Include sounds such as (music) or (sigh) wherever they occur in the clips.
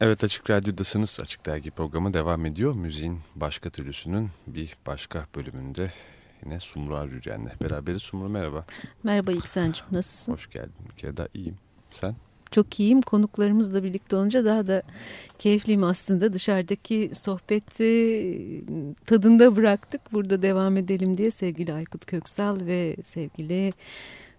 Evet Açık Radyo'dasınız. Açık Dergi programı devam ediyor. Müziğin başka türlüsünün bir başka bölümünde yine Sumru Arücen'le beraberiz. Sumru merhaba. Merhaba İlksen'cim nasılsın? Hoş geldin. Bir kere daha iyiyim. Sen? Çok iyiyim. Konuklarımızla birlikte olunca daha da keyifliyim aslında. Dışarıdaki sohbeti tadında bıraktık. Burada devam edelim diye sevgili Aykut Köksal ve sevgili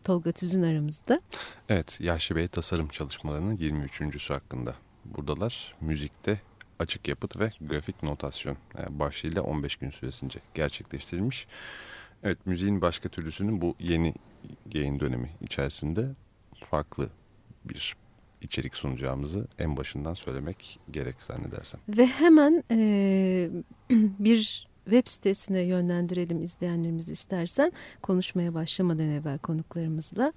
Tolga Tüzün aramızda. Evet, Yaşlı Bey tasarım çalışmalarının 23.sü hakkında buradalar. Müzikte açık yapıt ve grafik notasyon yani başlığıyla 15 gün süresince gerçekleştirilmiş. Evet, müziğin başka türlüsünün bu yeni yayın dönemi içerisinde farklı bir içerik sunacağımızı en başından söylemek gerek zannedersem. Ve hemen e, (clears throat) bir web sitesine yönlendirelim izleyenlerimizi istersen konuşmaya başlamadan evvel konuklarımızla.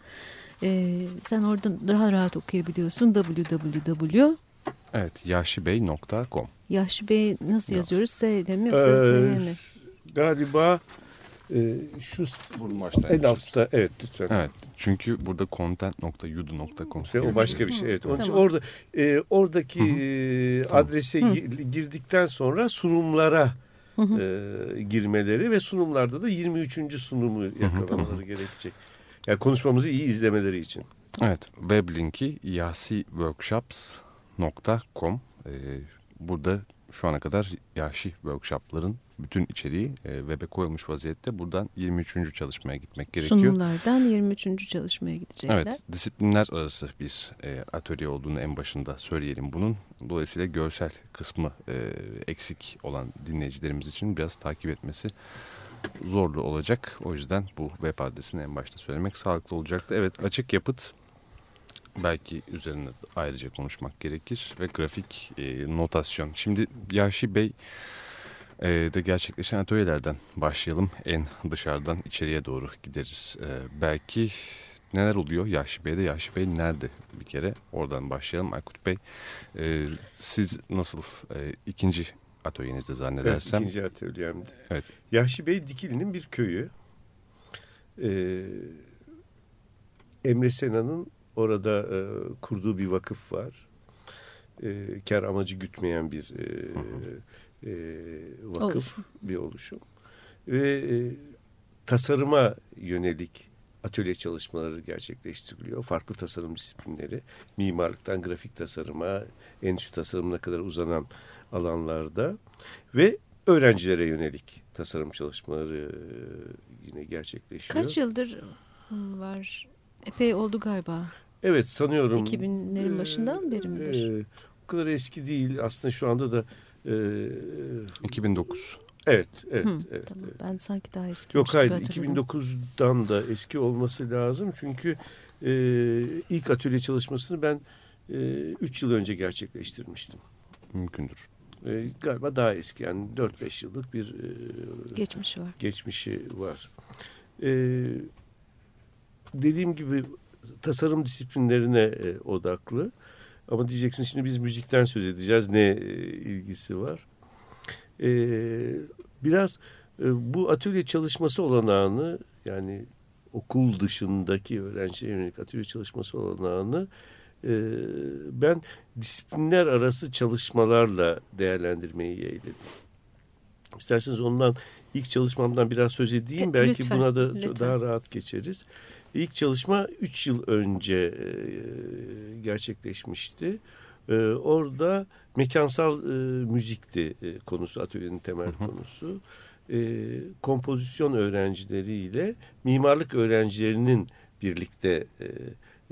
E, sen oradan daha rahat okuyabiliyorsun www Evet yaşibey.com Yaşibey nasıl yazıyoruz? S ile mi yoksa ee, S mi? Galiba e, şu en altta evet lütfen. Evet çünkü burada content.yudu.com o başka bir şey. Evet. Onun tamam. orada e, oradaki e, adrese Hı. girdikten sonra sunumlara Hı hı. E, girmeleri ve sunumlarda da 23. sunumu yakalamaları hı hı. gerekecek. Yani konuşmamızı iyi izlemeleri için. Evet web linki yasiworkshops.com e, burada şu ana kadar Yaşı workshopların bütün içeriği e, web'e koyulmuş vaziyette. Buradan 23. çalışmaya gitmek gerekiyor. Sunumlardan 23. çalışmaya gidecekler. Evet, disiplinler arası bir e, atölye olduğunu en başında söyleyelim bunun. Dolayısıyla görsel kısmı e, eksik olan dinleyicilerimiz için biraz takip etmesi zorlu olacak. O yüzden bu web adresini en başta söylemek sağlıklı olacaktı. Evet, açık yapıt belki üzerine ayrıca konuşmak gerekir ve grafik e, notasyon. Şimdi Yaşı Bey e, de gerçekleşen atölyelerden başlayalım. En dışarıdan içeriye doğru gideriz. E, belki neler oluyor Yaşı Bey'de? Yaşı Bey nerede bir kere? Oradan başlayalım. Aykut Bey e, siz nasıl e, ikinci atölyenizde zannedersem. Evet ikinci atölyemde. Evet. Yaşı Bey Dikili'nin bir köyü. Ee, Emre Sena'nın orada e, kurduğu bir vakıf var. E, kar amacı gütmeyen bir e, (laughs) e, vakıf, oluşum. bir oluşum. Ve e, tasarıma yönelik atölye çalışmaları gerçekleştiriliyor. Farklı tasarım disiplinleri, mimarlıktan grafik tasarıma, endüstri tasarımına kadar uzanan alanlarda ve öğrencilere yönelik tasarım çalışmaları e, yine gerçekleşiyor. Kaç yıldır var? Epey oldu galiba. Evet sanıyorum. 2000'lerin başından beri midir? E, o kadar eski değil. Aslında şu anda da e, 2009. Evet, evet, Hı, evet, tamam. evet. Ben sanki daha eski. Yok hayır, 2009'dan da eski olması lazım. Çünkü e, ilk atölye çalışmasını ben 3 e, yıl önce gerçekleştirmiştim. Mümkündür. E, galiba daha eski yani 4-5 yıllık bir e, geçmişi var. Geçmişi var. E, dediğim gibi tasarım disiplinlerine e, odaklı. Ama diyeceksin şimdi biz müzikten söz edeceğiz. Ne e, ilgisi var? E, biraz e, bu atölye çalışması olanağını yani okul dışındaki öğrenciye yönelik atölye çalışması olanağını e, ben disiplinler arası çalışmalarla değerlendirmeyi yeğledim. İsterseniz ondan ilk çalışmamdan biraz söz edeyim. E, Belki lütfen, buna da lütfen. daha rahat geçeriz. İlk çalışma 3 yıl önce e, gerçekleşmişti. E, orada mekansal e, müzikti konusu, atölyenin temel konusu. Kompozisyon öğrencileriyle mimarlık öğrencilerinin birlikte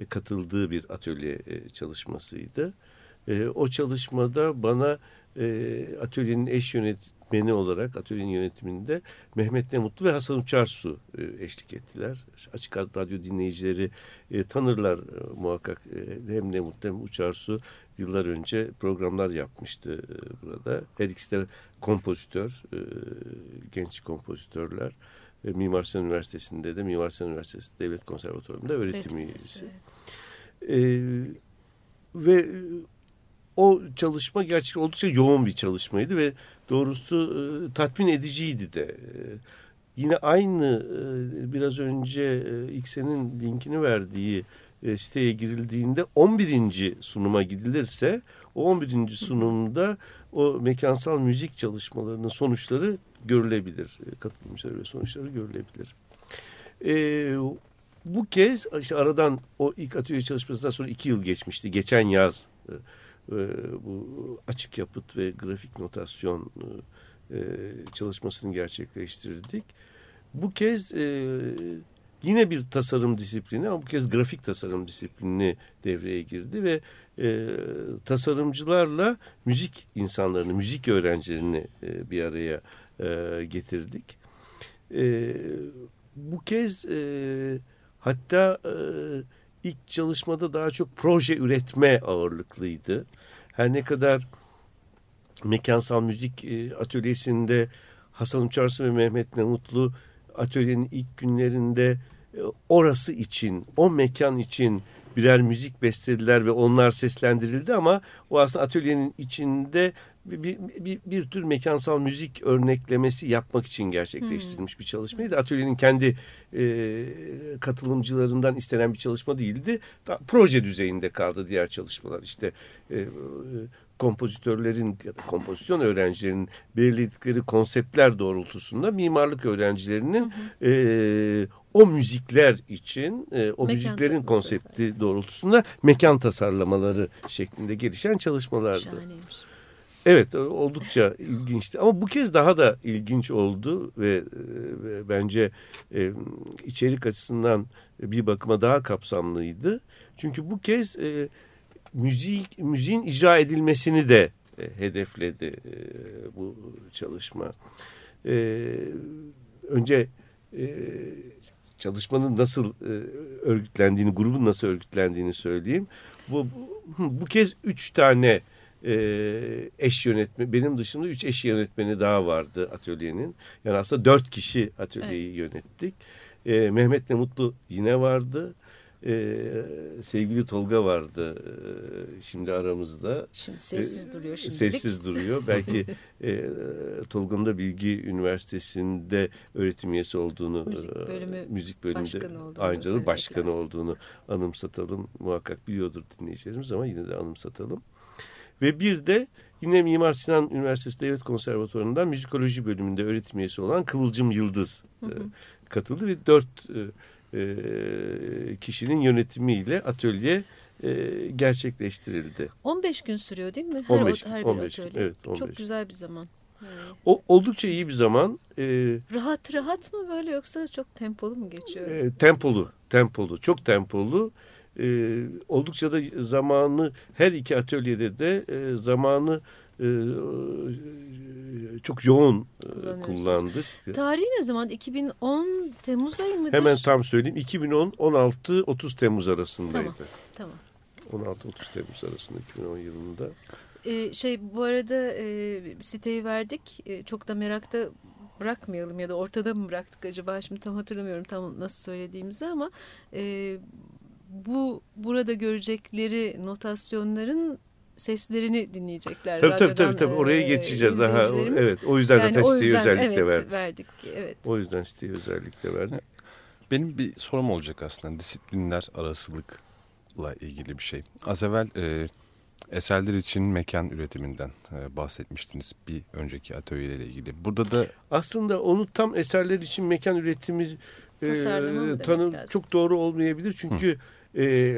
katıldığı bir atölye çalışmasıydı. O çalışmada bana atölyenin eş yönet yönetmeni olarak atölyenin yönetiminde Mehmet Nemutlu ve Hasan Uçarsu e, eşlik ettiler. Açık Radyo dinleyicileri e, tanırlar e, muhakkak. E, hem Nemutlu hem Uçarsu yıllar önce programlar yapmıştı e, burada. Her ikisi de kompozitör, e, genç kompozitörler. E, Mimar Sinan Üniversitesi'nde de Mimar Sinan Üniversitesi Devlet Konservatuvarı'nda öğretim üyesi. E, ve o çalışma gerçekten oldukça yoğun bir çalışmaydı ve doğrusu e, tatmin ediciydi de. E, yine aynı e, biraz önce e, linkini verdiği siteye girildiğinde 11. sunuma gidilirse o 11. sunumda o mekansal müzik çalışmalarının sonuçları görülebilir. Katılımcıları ve sonuçları görülebilir. E, bu kez işte aradan o ilk atölye çalışmasından sonra iki yıl geçmişti. Geçen yaz bu açık yapıt ve grafik notasyon e, çalışmasını gerçekleştirdik. Bu kez e, yine bir tasarım disiplini ama bu kez grafik tasarım disiplini devreye girdi ve e, tasarımcılarla müzik insanlarını, müzik öğrencilerini e, bir araya e, getirdik. E, bu kez e, hatta e, ilk çalışmada daha çok proje üretme ağırlıklıydı. Her ne kadar mekansal müzik e, atölyesinde Hasan Uçarsı ve Mehmet Nemutlu atölyenin ilk günlerinde e, orası için, o mekan için birer müzik bestelediler ve onlar seslendirildi ama o aslında atölyenin içinde bir, bir, bir, tür mekansal müzik örneklemesi yapmak için gerçekleştirilmiş hmm. bir çalışmaydı. Atölyenin kendi e, katılımcılarından istenen bir çalışma değildi. Da, proje düzeyinde kaldı diğer çalışmalar. İşte e, kompozitörlerin ya da kompozisyon öğrencilerinin belirledikleri konseptler doğrultusunda mimarlık öğrencilerinin hı hı. E, o müzikler için e, o mekan müziklerin konsepti doğrultusunda mekan tasarlamaları şeklinde gelişen çalışmalardı. Şahaneymiş. Evet oldukça ilginçti ama bu kez daha da ilginç oldu ve, ve bence e, içerik açısından bir bakıma daha kapsamlıydı. Çünkü bu kez e, müzik müziğin icra edilmesini de e, hedefledi e, bu çalışma. E, önce e, çalışmanın nasıl e, örgütlendiğini, grubun nasıl örgütlendiğini söyleyeyim. Bu bu, bu kez üç tane e, eş yönetme benim dışında üç eş yönetmeni daha vardı atölyenin. Yani aslında dört kişi atölyeyi evet. yönettik. E, Mehmet Nemutlu yine vardı e, sevgili Tolga vardı e, şimdi aramızda. Şimdi sessiz e, duruyor şimdilik. Sessiz duruyor. Belki (laughs) e, Tolga'nın da Bilgi Üniversitesi'nde öğretim üyesi olduğunu, müzik, bölümü müzik bölümünde başkanı olduğunu, aynı başkanı lazım. olduğunu anımsatalım. Muhakkak biliyordur dinleyicilerimiz ama yine de anımsatalım. Ve bir de yine Mimar Sinan Üniversitesi Devlet Konservatuvarı'ndan müzikoloji bölümünde öğretim üyesi olan Kıvılcım Yıldız hı hı. E, katıldı ve dört e, e, kişinin yönetimiyle atölye e, gerçekleştirildi. 15 gün sürüyor değil mi? Her, 15, her 15 bir atölye. Evet, 15. Çok güzel bir zaman. O, oldukça iyi bir zaman. Ee, rahat rahat mı böyle yoksa çok tempolu mu geçiyor? E, tempolu, tempolu, çok tempolu. Ee, oldukça da zamanı her iki atölyede de e, zamanı e, çok yoğun e, kullandık. Tarihi ne zaman? 2010 Temmuz ayı mıdır? Hemen tam söyleyeyim. 2010 16 30 Temmuz arasındaydı. Tamam. tamam. 16 30 Temmuz arasında 2010 yılında. Ee, şey bu arada e, siteyi verdik. E, çok da merakta bırakmayalım ya da ortada mı bıraktık acaba şimdi tam hatırlamıyorum tam nasıl söylediğimizi ama e, bu burada görecekleri notasyonların seslerini dinleyecekler. Tabii tabii tabii, tabii. oraya geçeceğiz daha. Evet o yüzden yani zaten siteyi özellikle evet, verdik. verdik. Evet. O yüzden siteyi özellikle verdik. Benim bir sorum olacak aslında disiplinler arasılıkla ilgili bir şey. Az evvel e, eserler için mekan üretiminden e, bahsetmiştiniz bir önceki atölyeyle ilgili. Burada da aslında onu tam eserler için mekan üretimi e, tanım çok doğru olmayabilir çünkü Hı. E,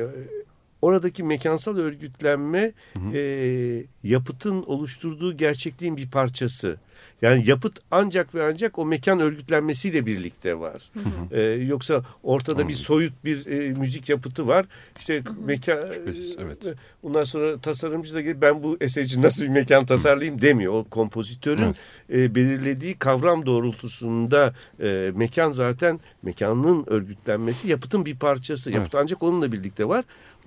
oradaki mekansal örgütlenme hı hı. E, yapıtın oluşturduğu gerçekliğin bir parçası. Yani yapıt ancak ve ancak o mekan örgütlenmesiyle birlikte var. Hı hı. E, yoksa ortada Anladım. bir soyut bir e, müzik yapıtı var. İşte mekan evet. E, ondan sonra tasarımcı da gelip ben bu eser için nasıl bir mekan tasarlayayım demiyor. O kompozitörün evet. e, belirlediği kavram doğrultusunda e, mekan zaten mekanın örgütlenmesi yapıtın bir parçası. Yapıt evet. ancak onunla birlikte var.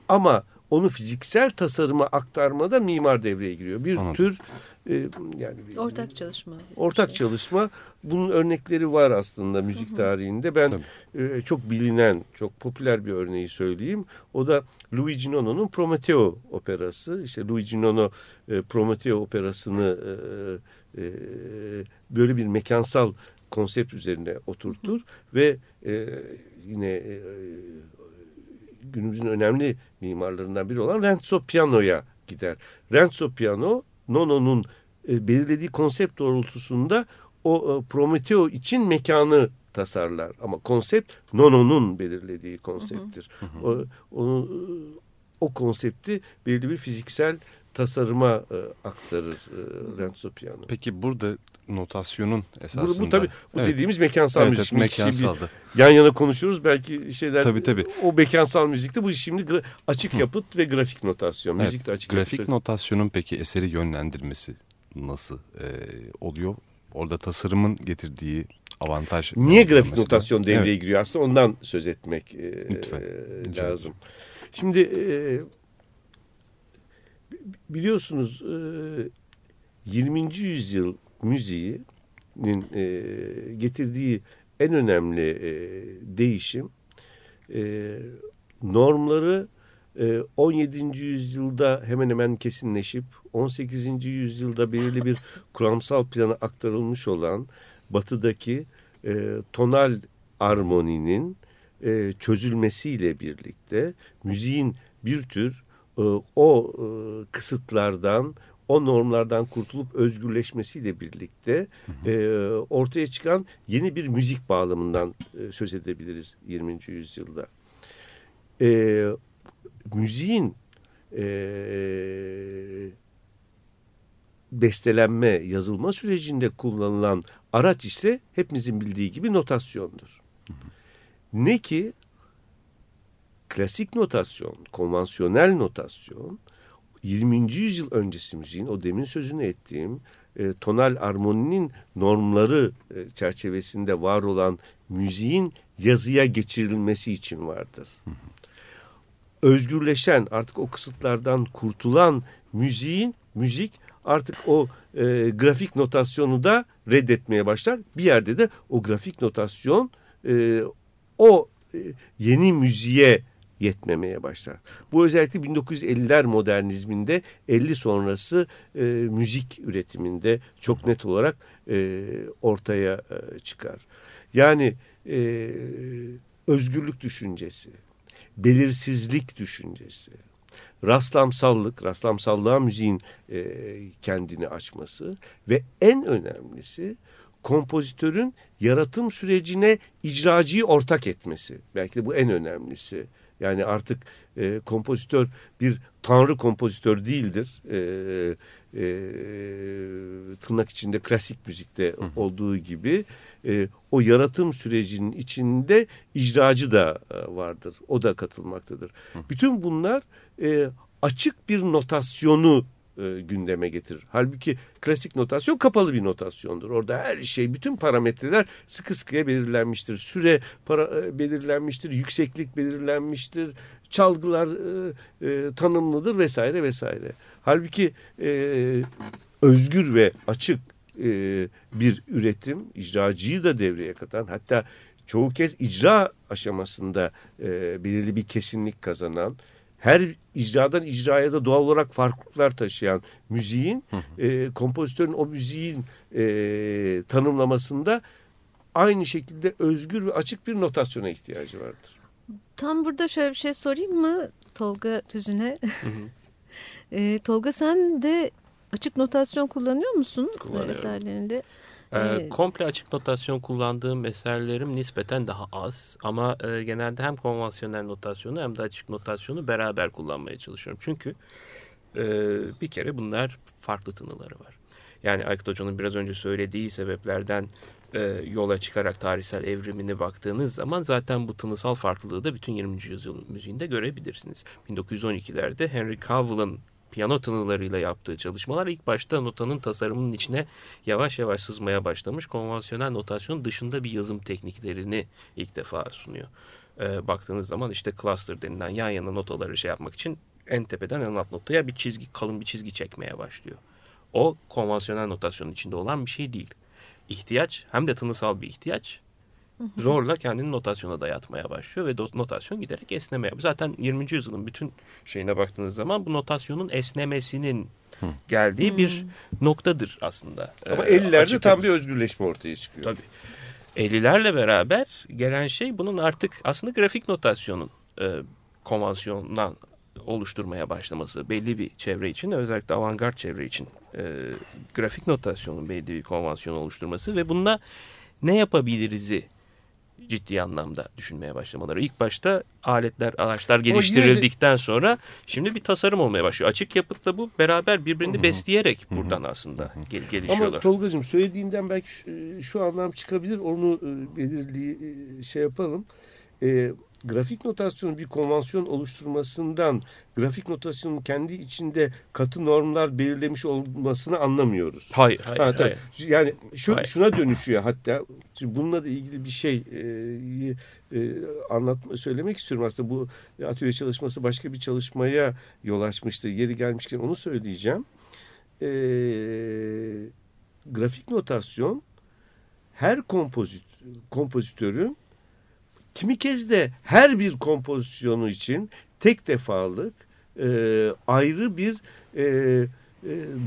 Ama onu fiziksel tasarıma aktarmada mimar devreye giriyor. Bir Anladım. tür e, yani bir, ortak çalışma. Ortak şey. çalışma. Bunun örnekleri var aslında müzik hı hı. tarihinde. Ben e, çok bilinen, çok popüler bir örneği söyleyeyim. O da Luigi Nono'nun Prometeo operası. İşte Luigi Nono e, Prometeo operasını e, e, böyle bir mekansal konsept üzerine oturtur hı hı. ve e, yine e, günümüzün önemli mimarlarından biri olan Renzo Piano'ya gider. Renzo Piano Nono'nun e, belirlediği konsept doğrultusunda o e, Prometeo için mekanı tasarlar. Ama konsept Nono'nun belirlediği konsepttir. O, onu, o konsepti belirli bir fiziksel tasarıma e, aktarır e, Renzo Piano. Peki burada notasyonun esasında... Bu, bu tabii bu evet. dediğimiz mekansal evet, müzik. Evet, mekansaldı. Yan yana konuşuyoruz belki şeyler. Tabii tabii. O mekansal müzikte bu şimdi açık yapıt ve grafik notasyon. Evet, müzik de açık grafik yapıt. notasyonun peki eseri yönlendirmesi nasıl e, oluyor? Orada tasarımın getirdiği avantaj. Niye grafik notasyon devreye evet. giriyor aslında ondan söz etmek e, Lütfen. e, lazım. Şimdi e, biliyorsunuz e, 20. yüzyıl müziğinin e, getirdiği en önemli e, değişim e, normları e, 17. yüzyılda hemen hemen kesinleşip 18. yüzyılda belirli bir (laughs) kuramsal plana aktarılmış olan batıdaki e, tonal armoninin e, çözülmesiyle birlikte müziğin bir tür e, o e, kısıtlardan o normlardan kurtulup özgürleşmesiyle birlikte e, ortaya çıkan yeni bir müzik bağlamından e, söz edebiliriz 20. yüzyılda. E, müziğin e, bestelenme, yazılma sürecinde kullanılan araç ise hepimizin bildiği gibi notasyondur. Ne ki klasik notasyon, konvansiyonel notasyon 20. yüzyıl öncesi müziğin o demin sözünü ettiğim e, tonal armoninin normları e, çerçevesinde var olan müziğin yazıya geçirilmesi için vardır. Özgürleşen artık o kısıtlardan kurtulan müziğin müzik artık o e, grafik notasyonu da reddetmeye başlar. Bir yerde de o grafik notasyon e, o e, yeni müziğe yetmemeye başlar. Bu özellikle 1950'ler modernizminde 50 sonrası e, müzik üretiminde çok net olarak e, ortaya e, çıkar. Yani e, özgürlük düşüncesi, belirsizlik düşüncesi, rastlamsallık, rastlamsallığa müziğin e, kendini açması ve en önemlisi kompozitörün yaratım sürecine icracıyı ortak etmesi. Belki de bu en önemlisi. Yani artık e, kompozitör bir tanrı kompozitör değildir. E, e, tırnak içinde klasik müzikte hı olduğu gibi e, o yaratım sürecinin içinde icracı da e, vardır. O da katılmaktadır. Hı. Bütün bunlar e, açık bir notasyonu e, gündeme getirir. Halbuki klasik notasyon kapalı bir notasyondur. Orada her şey, bütün parametreler sıkı sıkıya belirlenmiştir. Süre para, e, belirlenmiştir, yükseklik belirlenmiştir, çalgılar e, e, tanımlıdır vesaire vesaire. Halbuki e, özgür ve açık e, bir üretim, icracıyı da devreye katan hatta çoğu kez icra aşamasında e, belirli bir kesinlik kazanan her icradan icraya da doğal olarak farklılıklar taşıyan müziğin e, kompozitörün o müziğin e, tanımlamasında aynı şekilde özgür ve açık bir notasyona ihtiyacı vardır. Tam burada şöyle bir şey sorayım mı Tolga Tüzün'e? (laughs) e, Tolga sen de açık notasyon kullanıyor musun eserlerinde? E, komple açık notasyon kullandığım eserlerim nispeten daha az ama e, genelde hem konvansiyonel notasyonu hem de açık notasyonu beraber kullanmaya çalışıyorum. Çünkü e, bir kere bunlar farklı tınıları var. Yani Aykut Hoca'nın biraz önce söylediği sebeplerden e, yola çıkarak tarihsel evrimine baktığınız zaman zaten bu tınısal farklılığı da bütün 20. yüzyıl müziğinde görebilirsiniz. 1912'lerde Henry Cowell'ın piyano tınılarıyla yaptığı çalışmalar ilk başta notanın tasarımının içine yavaş yavaş sızmaya başlamış. Konvansiyonel notasyon dışında bir yazım tekniklerini ilk defa sunuyor. E, baktığınız zaman işte cluster denilen yan yana notaları şey yapmak için en tepeden en alt notaya bir çizgi kalın bir çizgi çekmeye başlıyor. O konvansiyonel notasyonun içinde olan bir şey değil. İhtiyaç hem de tınısal bir ihtiyaç zorla kendini notasyona dayatmaya başlıyor ve notasyon giderek esnemeye. Zaten 20. yüzyılın bütün şeyine baktığınız zaman bu notasyonun esnemesinin geldiği bir noktadır aslında. Ama 50'lerde tam bir özgürleşme ortaya çıkıyor. Tabii. 50'lerle beraber gelen şey bunun artık aslında grafik notasyonun e, konvansiyondan oluşturmaya başlaması belli bir çevre için özellikle avantgard çevre için e, grafik notasyonun belli bir konvansiyon oluşturması ve bununla ne yapabiliriz'i ciddi anlamda düşünmeye başlamaları. İlk başta aletler, araçlar geliştirildikten sonra şimdi bir tasarım olmaya başlıyor. Açık yapıtla bu beraber birbirini besleyerek buradan aslında gel gelişiyorlar. Ama Tolga'cığım söylediğinden belki şu, şu anlam çıkabilir. Onu e, belirli e, şey yapalım. E, grafik notasyonun bir konvansiyon oluşturmasından grafik notasyonun kendi içinde katı normlar belirlemiş olmasını anlamıyoruz. Hayır, hayır. Ha, hayır. Yani şu, hayır. şuna dönüşüyor hatta. Bununla da ilgili bir şey e, e, anlatma, söylemek istiyorum. Aslında bu atölye çalışması başka bir çalışmaya yol açmıştı. Yeri gelmişken onu söyleyeceğim. E, grafik notasyon her kompozit, kompozitörün Kimi kez de her bir kompozisyonu için tek defalık e, ayrı bir e, e,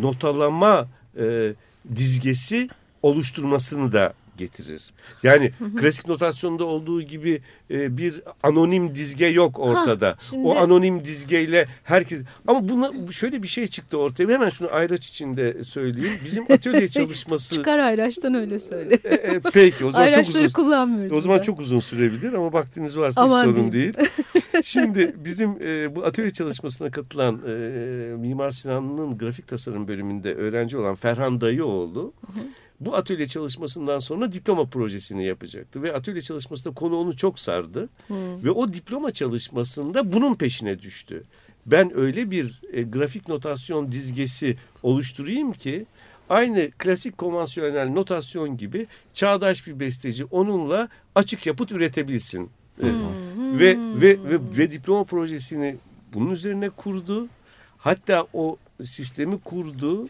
notalama e, dizgesi oluşturmasını da getirir. Yani klasik notasyonda olduğu gibi e, bir anonim dizge yok ortada. Ha, şimdi... O anonim dizgeyle herkes ama buna şöyle bir şey çıktı ortaya. Hemen şunu ayraç içinde söyleyeyim. Bizim atölye (laughs) çalışması Çıkar ayraçtan öyle söyle. E, e, peki o zaman Ayraçları çok uzun. kullanmıyoruz. O zaman da. çok uzun sürebilir ama vaktiniz varsa Aman sorun değil. değil. (laughs) Şimdi bizim e, bu atölye çalışmasına katılan e, Mimar Sinan'ın grafik tasarım bölümünde öğrenci olan Ferhan Dayıoğlu hı hı bu atölye çalışmasından sonra diploma projesini yapacaktı. Ve atölye çalışmasında konu onu çok sardı. Hmm. Ve o diploma çalışmasında bunun peşine düştü. Ben öyle bir e, grafik notasyon dizgesi oluşturayım ki aynı klasik konvansiyonel notasyon gibi çağdaş bir besteci onunla açık yapıt üretebilsin. E, hmm. Ve, ve, ve, ve diploma projesini bunun üzerine kurdu. Hatta o sistemi kurdu.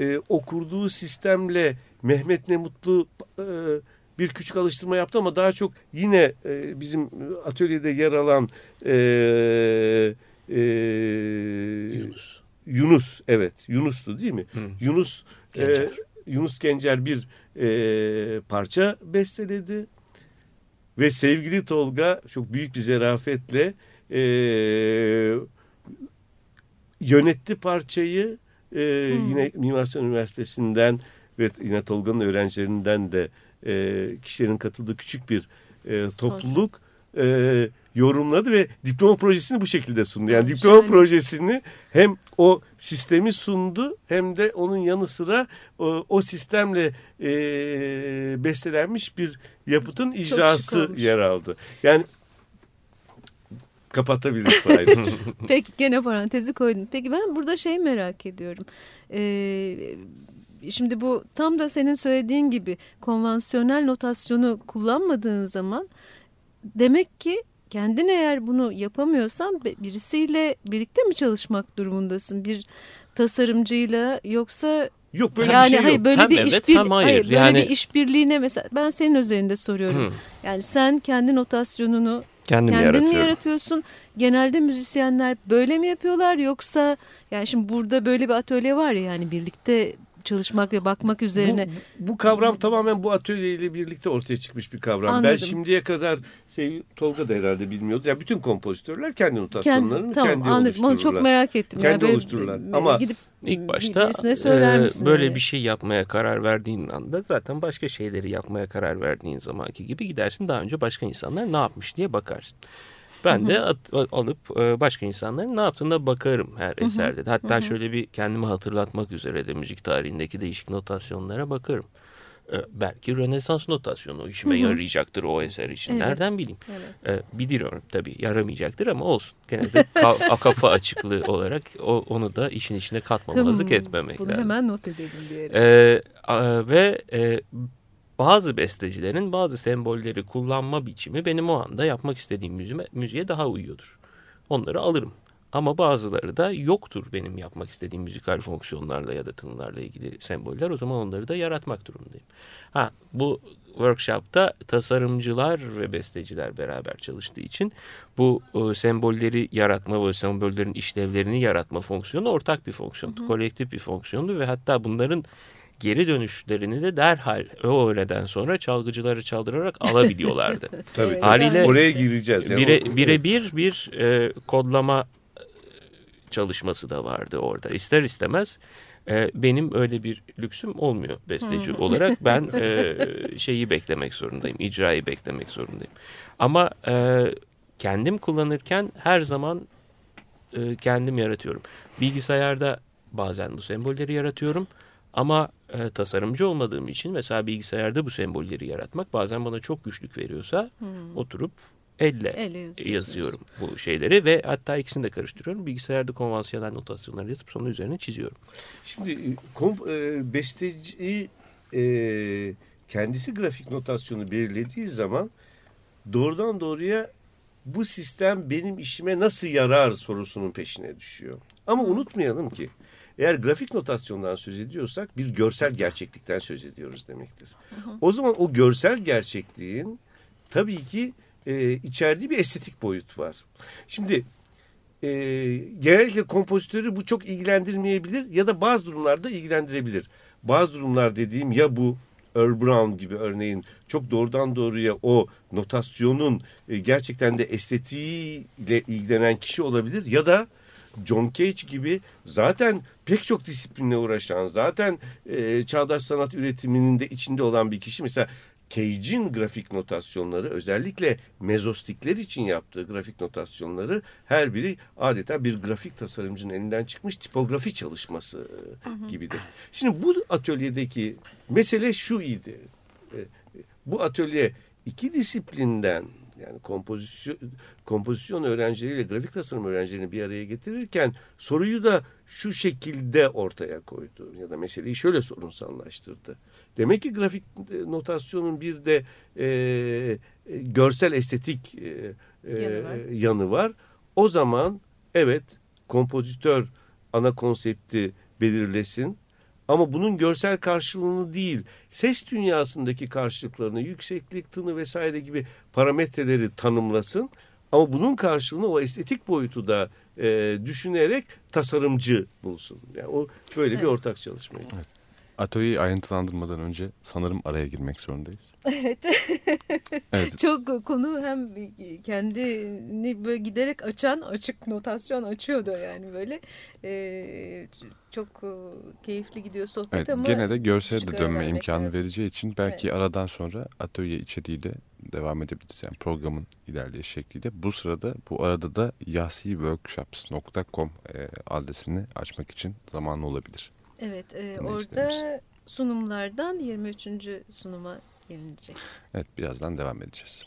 E, o kurduğu sistemle Mehmet ne mutlu e, bir küçük alıştırma yaptı ama daha çok yine e, bizim atölyede yer alan e, e, Yunus. Yunus evet Yunus'tu değil mi? Hı. Yunus Gencer. E, Yunus Gencer bir e, parça besteledi ve sevgili Tolga çok büyük bir zerafetle e, yönetti parçayı e, yine Mimar Sinan Üniversitesi'nden ve yine Tolga'nın öğrencilerinden de e, kişilerin katıldığı küçük bir e, topluluk e, yorumladı ve diploma projesini bu şekilde sundu. Yani diploma Şahane. projesini hem o sistemi sundu hem de onun yanı sıra o, o sistemle e, bestelenmiş bir yapıtın icrası yer aldı. Yani kapatabiliriz ayrıca. (laughs) (laughs) Peki gene parantezi koydum. Peki ben burada şey merak ediyorum. Ee, şimdi bu tam da senin söylediğin gibi konvansiyonel notasyonu kullanmadığın zaman demek ki kendin eğer bunu yapamıyorsan birisiyle birlikte mi çalışmak durumundasın? Bir tasarımcıyla yoksa Yok böyle yani, bir şey hayır, yok. Böyle hem bir evet, işbir, hem hayır. hayır böyle yani... bir işbirliğine mesela ben senin üzerinde soruyorum. Yani sen kendi notasyonunu Kendim kendin mi yaratıyorsun? Genelde müzisyenler böyle mi yapıyorlar yoksa yani şimdi burada böyle bir atölye var ya yani birlikte çalışmak ve bakmak üzerine. Bu, bu kavram tamamen bu atölyeyle birlikte ortaya çıkmış bir kavram. Anladım. Ben şimdiye kadar şey, Tolga da herhalde bilmiyordu. Yani bütün kompozitörler kendi notasyonlarını kendi, tamam, kendi anladım. oluştururlar. Onu çok merak ettim. Kendi yani oluştururlar. Ama gidip ilk başta e, böyle yani? bir şey yapmaya karar verdiğin anda zaten başka şeyleri yapmaya karar verdiğin zamanki gibi gidersin. Daha önce başka insanlar ne yapmış diye bakarsın. Ben de at, alıp e, başka insanların ne yaptığına bakarım her eserde. Hatta şöyle bir kendimi hatırlatmak üzere de müzik tarihindeki değişik notasyonlara bakarım. Ee, belki Rönesans notasyonu işime yarayacaktır o eser için. Evet. Nereden bileyim? Evet. Ee, biliyorum tabii yaramayacaktır ama olsun. Gene de kafa açıklığı olarak o, onu da işin içine katmamazlık etmemek Bunu lazım. hemen not edelim yere. Ee, ve e, bazı bestecilerin bazı sembolleri kullanma biçimi benim o anda yapmak istediğim müziğe, müziğe daha uyuyordur. Onları alırım. Ama bazıları da yoktur benim yapmak istediğim müzikal fonksiyonlarla ya da tınılarla ilgili semboller. O zaman onları da yaratmak durumundayım. Ha bu workshopta tasarımcılar ve besteciler beraber çalıştığı için bu e, sembolleri yaratma ve sembollerin işlevlerini yaratma fonksiyonu ortak bir fonksiyondu. Hı hı. Kolektif bir fonksiyondu ve hatta bunların geri dönüşlerini de derhal o öğleden sonra çalgıcıları çaldırarak (laughs) alabiliyorlardı. Tabii. Haliyle Oraya gireceğiz. Yani bire, o- birebir bir e, kodlama e, çalışması da vardı orada. İster istemez e, benim öyle bir lüksüm olmuyor besteci olarak. Ben (laughs) e, şeyi beklemek zorundayım, icrayı beklemek zorundayım. Ama e, kendim kullanırken her zaman e, kendim yaratıyorum. Bilgisayarda bazen bu sembolleri yaratıyorum. Ama e, tasarımcı olmadığım için mesela bilgisayarda bu sembolleri yaratmak bazen bana çok güçlük veriyorsa Hmm. oturup elle yazıyorum bu şeyleri ve hatta ikisini de karıştırıyorum. Bilgisayarda konvansiyonel notasyonları yazıp sonra üzerine çiziyorum. Şimdi e, komp, e, besteci e, kendisi grafik notasyonu belirlediği zaman doğrudan doğruya bu sistem benim işime nasıl yarar sorusunun peşine düşüyor. Ama unutmayalım ki eğer grafik notasyondan söz ediyorsak bir görsel gerçeklikten söz ediyoruz demektir. O zaman o görsel gerçekliğin tabii ki e, içerdiği bir estetik boyut var. Şimdi e, genellikle kompozitörü bu çok ilgilendirmeyebilir ya da bazı durumlarda ilgilendirebilir. Bazı durumlar dediğim ya bu Earl Brown gibi örneğin çok doğrudan doğruya o notasyonun e, gerçekten de estetiğiyle ilgilenen kişi olabilir ya da John Cage gibi zaten pek çok disiplinle uğraşan, zaten e, çağdaş sanat üretiminin de içinde olan bir kişi. Mesela Cage'in grafik notasyonları özellikle mezostikler için yaptığı grafik notasyonları her biri adeta bir grafik tasarımcının elinden çıkmış tipografi çalışması e, gibidir. Şimdi bu atölyedeki mesele şu idi. E, Bu atölye iki disiplinden yani kompozisyon kompozisyon öğrencileriyle grafik tasarım öğrencilerini bir araya getirirken soruyu da şu şekilde ortaya koydu ya da meseleyi şöyle sorunsallaştırdı. Demek ki grafik e, notasyonun bir de e, e, görsel estetik e, e, Yanı var. yanı var. O zaman evet kompozitör ana konsepti belirlesin ama bunun görsel karşılığını değil, ses dünyasındaki karşılıklarını, yükseklik, tını vesaire gibi parametreleri tanımlasın. Ama bunun karşılığını o estetik boyutu da e, düşünerek tasarımcı bulsun. Yani o böyle bir Evet. ortak çalışma. Atölyeyi ayrıntılandırmadan önce sanırım araya girmek zorundayız. (laughs) Evet. Evet. Çok konu hem kendini böyle giderek açan açık notasyon açıyordu yani böyle. Ee, çok keyifli gidiyor sohbet Evet, ama gene de görsele de dönme imkanı lazım. vereceği için belki aradan sonra atölye içeriğiyle devam edebiliriz. Yani programın ilerleyiş şekliyle. Bu sırada bu arada da yasiworkshops.com e, adresini açmak için zaman olabilir. Evet, e, orada sunumlardan 23. sunuma gelinecek. Evet birazdan devam edeceğiz.